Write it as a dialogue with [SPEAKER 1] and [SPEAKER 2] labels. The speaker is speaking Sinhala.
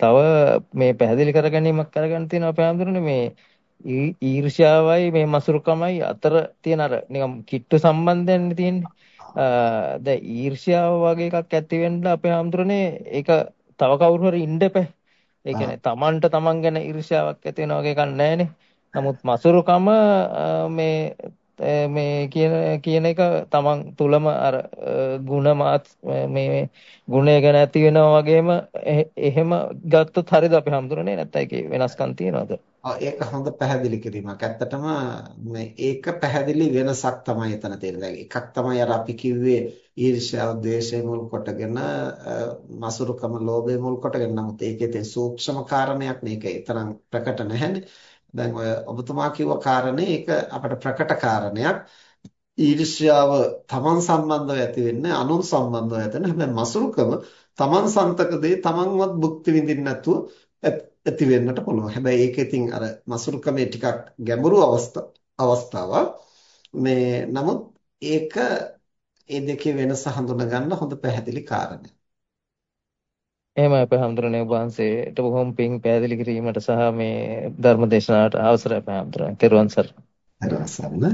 [SPEAKER 1] තව මේ පැහැදිලි කර ගැනීමක් කරගන්න තියෙනවා අපේ හැඳුනනේ මේ ඊර්ෂ්‍යාවයි මේ මසුරුකමයි අතර තියෙන අර නිකම් කිට්ටු සම්බන්ධයන් තියෙන්නේ. දැන් ඊර්ෂ්‍යාව වගේ එකක් ඇති වෙන්න අපේ හැඳුනනේ ඒක තව කවුරු හරි ඉන්න එපා. ඒ කියන්නේ Tamanට Taman ගැන ඊර්ෂ්‍යාවක් ඇති වෙන වගේ එකක් නැහැනේ. නමුත් මසුරුකම මේ මේ කියන කියන එක තමන් තුලම අර ಗುಣ මේ ගුණය ගැන ඇති වෙනවා වගේම එහෙම ගත්තොත් හරියද අපි හඳුනන්නේ නැත්නම් ඒකේ වෙනස්කම් තියනවද?
[SPEAKER 2] ඒක හොඳ පැහැදිලි කිරීමක්. ඇත්තටම මේ ඒක පැහැදිලි වෙනසක් තමයි එතන තියෙන්නේ. දැන් එකක් තමයි අර අපි කිව්වේ ඊර්ෂ්‍යාව, ද්වේෂය මුල් කොටගෙන මසුරුකම, ලෝභය මුල් කොටගෙන. නමුත් ඒකේ තියෙන සූක්ෂම කාරණයක් මේක තරම් ප්‍රකට නැහැනේ. දැන් ඔය ඔබතුමා කිව්ව කාරණේ ඒක අපට ප්‍රකට කාරණයක්. ඊර්ෂ්‍යාව තමන් සම්බන්ධව ඇති වෙන්නේ අනුන් සම්බන්ධව ඇති වෙන හැබැයි මසුරුකම තමන් සන්තක දේ තමන්වත් භුක්ති විඳින්න නැතුව ඇති වෙන්නට පුළුවන්. හැබැයි ඒක ඉතින් අර මසුරුකමේ ටිකක් ගැඹුරු අවස්ථාවක්. මේ නමුත් ඒක ඒ දෙකේ වෙනස හඳුනා ගන්න හොඳ පැහැදිලි කාරණයක්.
[SPEAKER 1] එහෙමයි අපේ හැමදෙරණේ වහන්සේට බොහොම පිං පැහැදිලි කිරීමට සහ මේ ධර්ම දේශනාවට අවසරයි අපේ හැමදෙරණේ. තෙරුවන් සරණයි.
[SPEAKER 2] තෙරුවන් සරණයි.